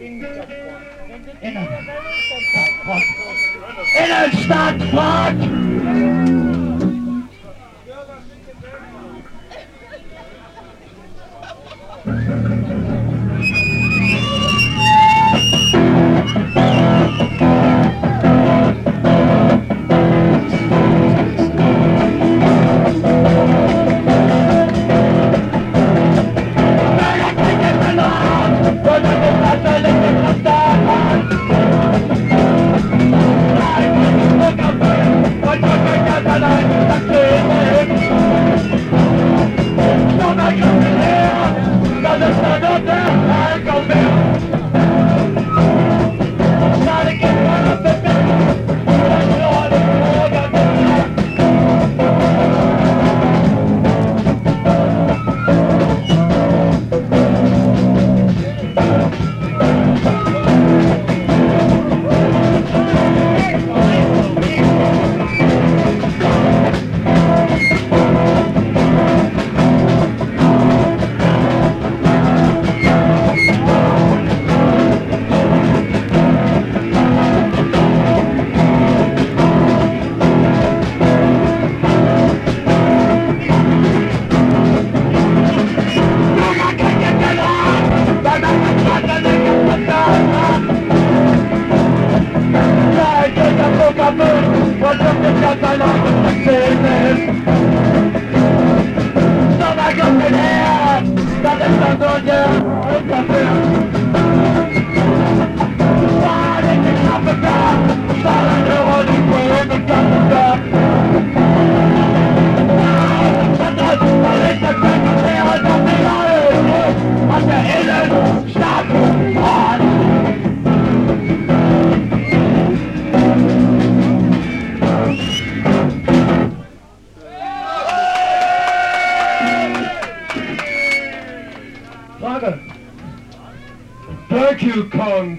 Innenstadtfahrt! Innenstadtfahrt! cuando me cantan las canciones. Todas las peleas, están ya. Para que la para Father, thank you, Kong.